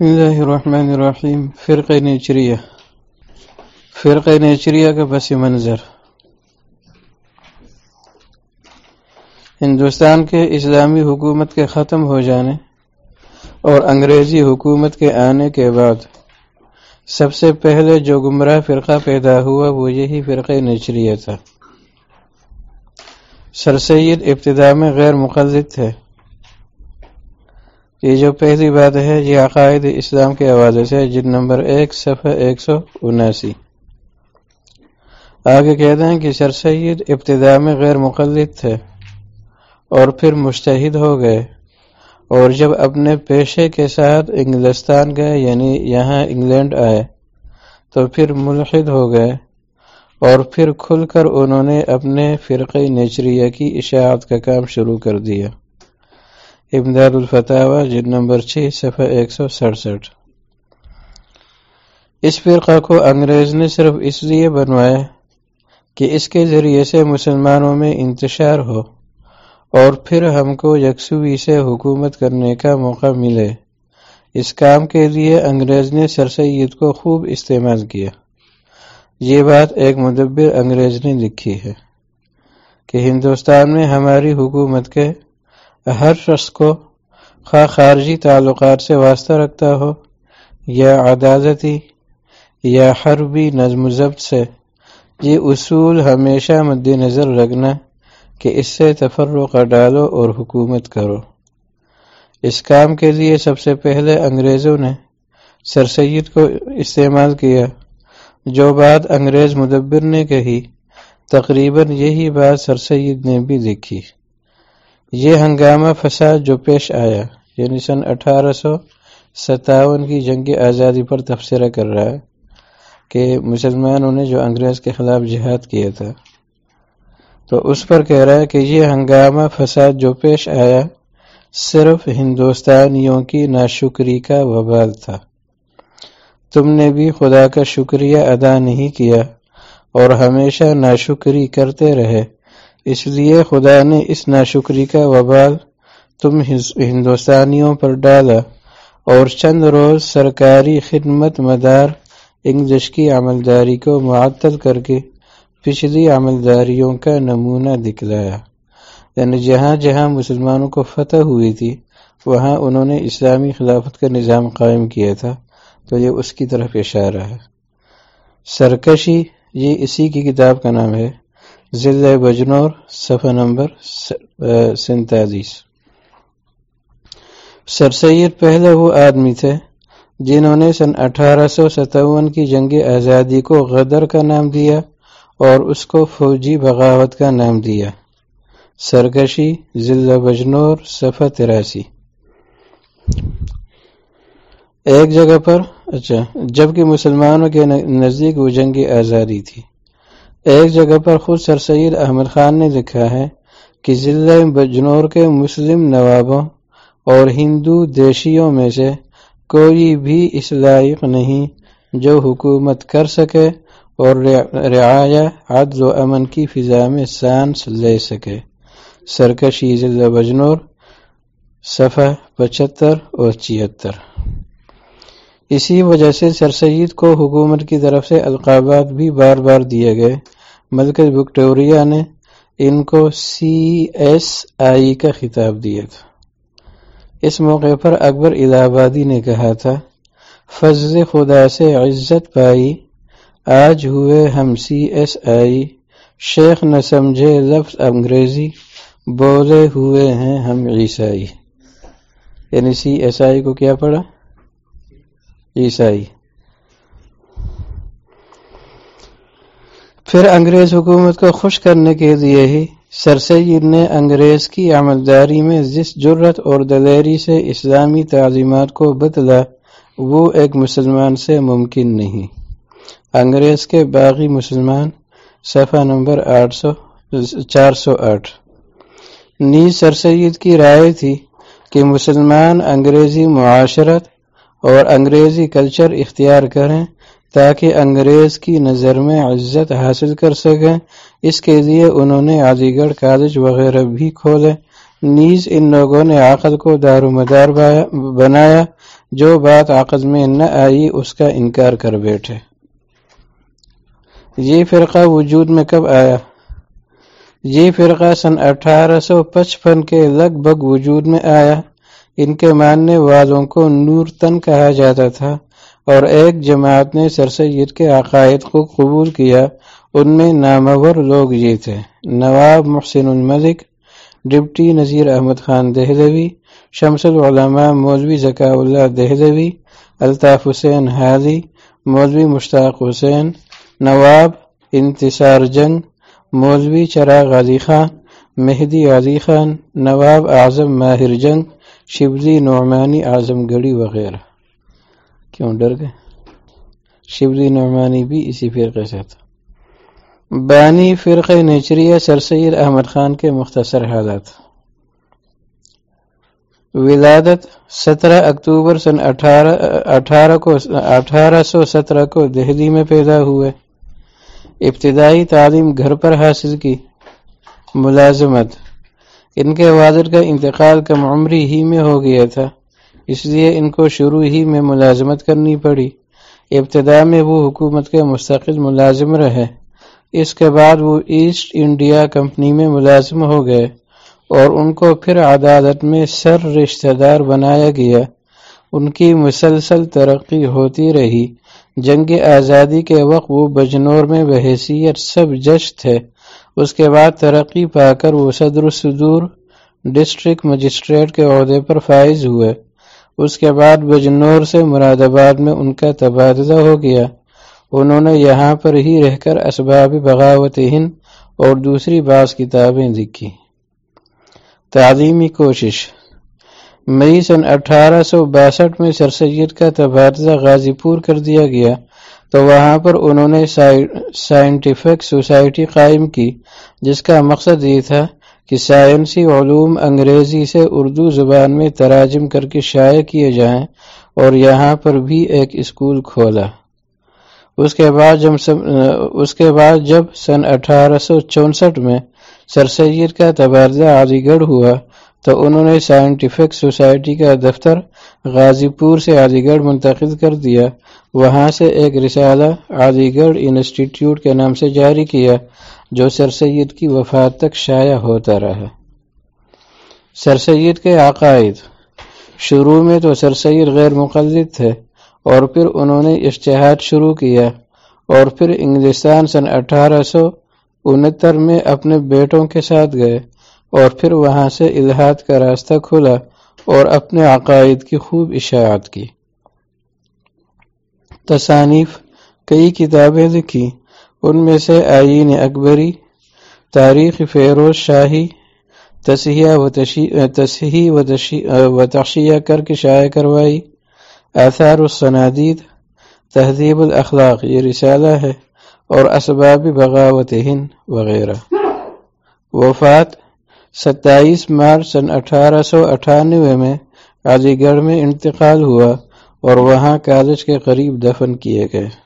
بسم اللہ الرحمن الرحیم. فرق نیچریہ. فرق نیچریہ کا پس منظر. ہندوستان کے اسلامی حکومت کے ختم ہو جانے اور انگریزی حکومت کے آنے کے بعد سب سے پہلے جو گمراہ فرقہ پیدا ہوا وہ یہی فرق نیچریہ تھا۔ سر سید ابتدا میں غیر مقلد تھے۔ یہ جو پہلی بات ہے، یہ عقائد اسلام کے حوالے سے جن نمبر ایک، صفحہ ایک سو اناسی۔ آگے کہتے ہیں کہ سر سید ابتدا میں غیر مقلد تھے اور پھر مشتحد ہو گئے۔ اور جب اپنے پیشے کے ساتھ انگلستان گئے یعنی یہاں انگلینڈ آئے، تو پھر ملحد ہو گئے۔ اور پھر کھل کر انہوں نے اپنے فرقی نیچریہ کی اشاعت کا کام شروع کر دیا۔ امداد الفتاوہ جن نمبر چھ، صفحہ ایک سو سڑسٹھ۔ اس فرقہ کو انگریز نے صرف اس لیے بنوایا کہ اس کے ذریعے سے مسلمانوں میں انتشار ہو اور پھر ہم کو یکسوئی سے حکومت کرنے کا موقع ملے۔ اس کام کے لیے انگریز نے سر سید کو خوب استعمال کیا۔ یہ بات ایک مدبر انگریز نے لکھی ہے کہ ہندوستان میں ہماری حکومت کے ہر شخص کو خواہ خارجی تعلقات سے واسطہ رکھتا ہو، یا عدالتی یا حربی نظم و ضبط سے۔ یہ اصول ہمیشہ مد نظر رکھنا کہ اس سے تفرق ڈالو اور حکومت کرو۔ اس کام کے لیے سب سے پہلے انگریزوں نے سر سید کو استعمال کیا۔ جو بات انگریز مدبر نے کہی، تقریباً یہی بات سر سید نے بھی دیکھی۔ یہ ہنگامہ فساد جو پیش آیا یعنی سن اٹھارہ سو ستاون کی جنگ آزادی پر تبصرہ کر رہا ہے کہ مسلمانوں نے جو انگریز کے خلاف جہاد کیا تھا۔ تو اس پر کہہ رہا ہے کہ یہ ہنگامہ فساد جو پیش آیا صرف ہندوستانیوں کی ناشکری کا وبال تھا۔ تم نے بھی خدا کا شکریہ ادا نہیں کیا اور ہمیشہ ناشکری کرتے رہے۔ اس لیے خدا نے اس ناشکری کا وبال تم ہندوستانیوں پر ڈالا اور چند روز سرکاری خدمت مدار انگلش کی عملداری کو معطل کر کے پچھلی عملداریوں کا نمونہ دکھلایا۔ یعنی جہاں جہاں مسلمانوں کو فتح ہوئی تھی، وہاں انہوں نے اسلامی خلافت کا نظام قائم کیا تھا۔ تو یہ اس کی طرف اشارہ ہے۔ سرکشی، یہ اسی کی کتاب کا نام ہے۔ ضلع بجنور صفحہ نمبر سینتالیس۔ سر سید پہلے وہ آدمی تھے جنہوں نے سن اٹھارہ سو ستاون کی جنگ آزادی کو غدر کا نام دیا اور اس کو فوجی بغاوت کا نام دیا۔ سرکشی ضلع بجنور صفحہ تراسی۔ ایک جگہ پر اچھا جبکہ مسلمانوں کے نزدیک وہ جنگ آزادی تھی۔ ایک جگہ پر خود سر سید احمد خان نے لکھا ہے کہ ضلع بجنور کے مسلم نوابوں اور ہندو دیشیوں میں سے کوئی بھی اس لائق نہیں جو حکومت کر سکے اور رعایا، عدل و امن کی فضا میں سانس لے سکے۔ سرکشی ضلع بجنور، صفحہ پچہتر اور چیہتر اسی وجہ سے سر سید کو حکومت کی طرف سے القابات بھی بار بار دیے گئے۔ ملکہ وکٹوریا نے ان کو سی ایس آئی کا خطاب دیا تھا۔ اس موقع پر اکبر الہ آبادی نے کہا تھا، فضل خدا سے عزت پائی، آج ہوئے ہم سی ایس آئی۔ شیخ نہ سمجھے لفظ انگریزی، بولے ہوئے ہیں ہم عیسائی۔ یعنی سی ایس آئی کو کیا پڑھا؟ عیسائی۔ پھر انگریز حکومت کو خوش کرنے کے لیے ہی سر سید نے انگریز کی عملداری میں جس جرت اور دلیری سے اسلامی تعلیمات کو بدلا، وہ ایک مسلمان سے ممکن نہیں۔ انگریز کے باغی مسلمان، صفحہ نمبر آٹھ سو، چار سو آٹھ۔ نیز سر سید کی رائے تھی کہ مسلمان انگریزی معاشرت اور انگریزی کلچر اختیار کریں تاکہ انگریز کی نظر میں عزت حاصل کر سکیں۔ اس کے لیے انہوں نے علی گڑھ کالج وغیرہ بھی کھولے۔ نیز ان لوگوں نے عقل کو دار و مدار بنایا۔ جو بات عقد میں نہ آئی، اس کا انکار کر بیٹھے۔ یہ فرقہ وجود میں کب آیا؟ یہ فرقہ سن اٹھارہ سو پچپن کے لگ بھگ وجود میں آیا۔ ان کے ماننے والوں کو نور تن کہا جاتا تھا۔ اور ایک جماعت نے سر سید کے عقائد کو قبول کیا، ان میں نامور لوگ یہ تھے نواب محسن الملک، ڈپٹی نذیر احمد خان دہلوی، شمس العلماء مولوی ذکا اللہ دہلوی، الطاف حسین حاضی مولوی مشتاق حسین، نواب انتصار جنگ، مولوی چراغ علی خان، مہدی علی خان، نواب اعظم ماہر جنگ، شبلی نعمانی اعظم گڑھی وغیرہ۔ کیوں ڈر گئے؟ شبلی نعمانی بھی اسی فرقے سے تھا۔ بانی فرق نیچریہ سر سید احمد خان کے مختصر حالات۔ ولادت سترہ اکتوبر سن اٹھارہ اٹھارہ کو، اٹھارہ سو سترہ کو دہلی میں پیدا ہوئے۔ ابتدائی تعلیم گھر پر حاصل کی۔ ملازمت۔ ان کے والد کا انتقال کم عمری ہی میں ہو گیا تھا۔ اس لیے ان کو شروع ہی میں ملازمت کرنی پڑی۔ ابتدا میں وہ حکومت کے مستقل ملازم رہے۔ اس کے بعد وہ ایسٹ انڈیا کمپنی میں ملازم ہو گئے اور ان کو پھر عدالت میں سر رشتہ دار بنایا گیا۔ ان کی مسلسل ترقی ہوتی رہی۔ جنگ آزادی کے وقت وہ بجنور میں بحیثیت سب جش تھے۔ اس کے بعد ترقی پا کر وہ صدر الصدور ڈسٹرکٹ مجسٹریٹ کے عہدے پر فائز ہوئے۔ اس کے بعد بجنور سے مراد آباد میں ان کا تبادلہ ہو گیا۔ انہوں نے یہاں پر ہی رہ کر اسباب بغاوت ہند اور دوسری بعض کتابیں لکھی۔ تعلیمی کوشش۔ مئی سن اٹھارہ سو باسٹھ میں سر سید کا تبادلہ غازی پور کر دیا گیا، تو وہاں پر انہوں نے سائنٹیفک سوسائٹی قائم کی، جس کا مقصد یہ تھا کہ سائنسی علوم انگریزی سے اردو زبان میں تراجم کر کے شائع کیے جائیں اور یہاں پر بھی ایک اسکول کھولا۔ اس کے بعد جب اس کے بعد جب سن اٹھارہ سو چونسٹھ میں سر سید کا تبادلہ علی گڑھ ہوا تو انہوں نے سائنٹیفک سوسائٹی کا دفتر غازی پور سے علی گڑھ منتقل کر دیا۔ وہاں سے ایک رسالہ علی گڑھ انسٹیٹیوٹ کے نام سے جاری کیا۔ جو سر سید کی وفات تک شائع ہوتا رہا۔ سر سید کے عقائد۔ شروع میں تو سر سید غیر مقلد تھے اور پھر انہوں نے اشتہاد شروع کیا اور پھر انگلستان سن اٹھارہ سو انہتر میں اپنے بیٹوں کے ساتھ گئے اور پھر وہاں سے الحاد کا راستہ کھلا اور اپنے عقائد کی خوب اشاعت کی۔ تصانیف، کئی کتابیں لکھی۔ ان میں سے آئین اکبری، تاریخ فیروز شاہی، تصحیح و تشیح کر کے شائع کروائی، آثار الصنادید، تہذیب الاخلاق، یہ رسالہ ہے، اور اسباب بغاوت ہند وغیرہ۔ وفات ستائیس مارچ سن اٹھارہ سو اٹھانوے میں علی گڑھ میں انتقال ہوا اور وہاں کالج کے قریب دفن کیے گئے۔